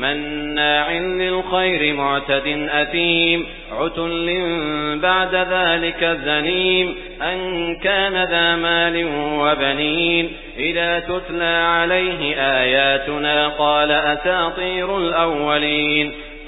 مناع للخير معتد أثيم عتل بعد ذلك زنيم أن كان ذا مال وبنين. إذا تتلى عليه آياتنا قال أساطير الأولين.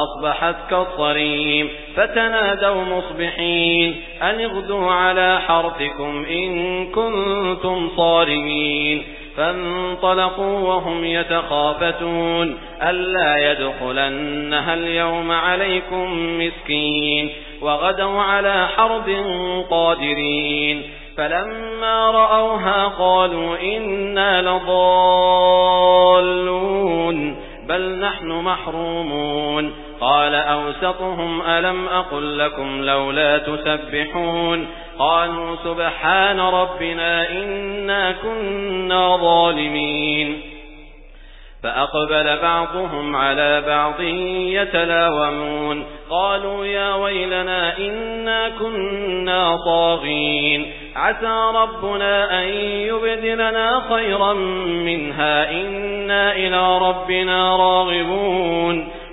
فأصبحت كالصريم فتنادوا مصبحين أن اغدوا على حرثكم إن كنتم صارمين فانطلقوا وهم يتخافتون ألا يدخلنها اليوم عليكم مسكين وغدوا على حرب قادرين فلما رأوها قالوا إنا لضالون بل نحن محرومون قال أوسطهم ألم أقل لكم لولا تسبحون قالوا سبحان ربنا إنا كنا ظالمين فأقبل بعضهم على بعض يتلاومون قالوا يا ويلنا إنا كنا طاغين عسى ربنا أن يبدلنا خيرا منها إنا إلى ربنا راغبون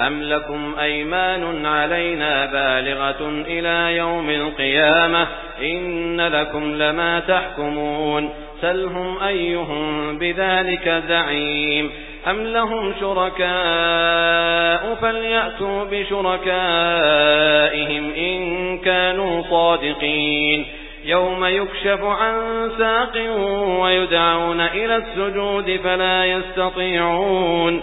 أم لكم أيمان علينا بالغة إلى يوم القيامة إن لكم لما تحكمون سلهم أيهم بذلك زعيم أم لهم شركاء فليأتوا بشركائهم إن كانوا صادقين يوم يكشف عن ساق ويدعون إلى السجود فلا يستطيعون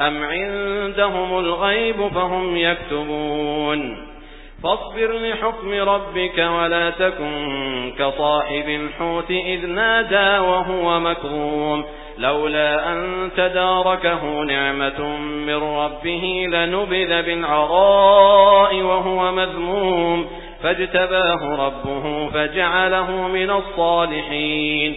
أم عندهم الغيب فهم يكتبون فاصبر لحكم ربك ولا تكن كصاحب الحوت إذ نادى وهو مكروم لولا أن تداركه نعمة من ربه لنبذ بالعراء وهو مذموم فاجتباه ربه فجعله من الصالحين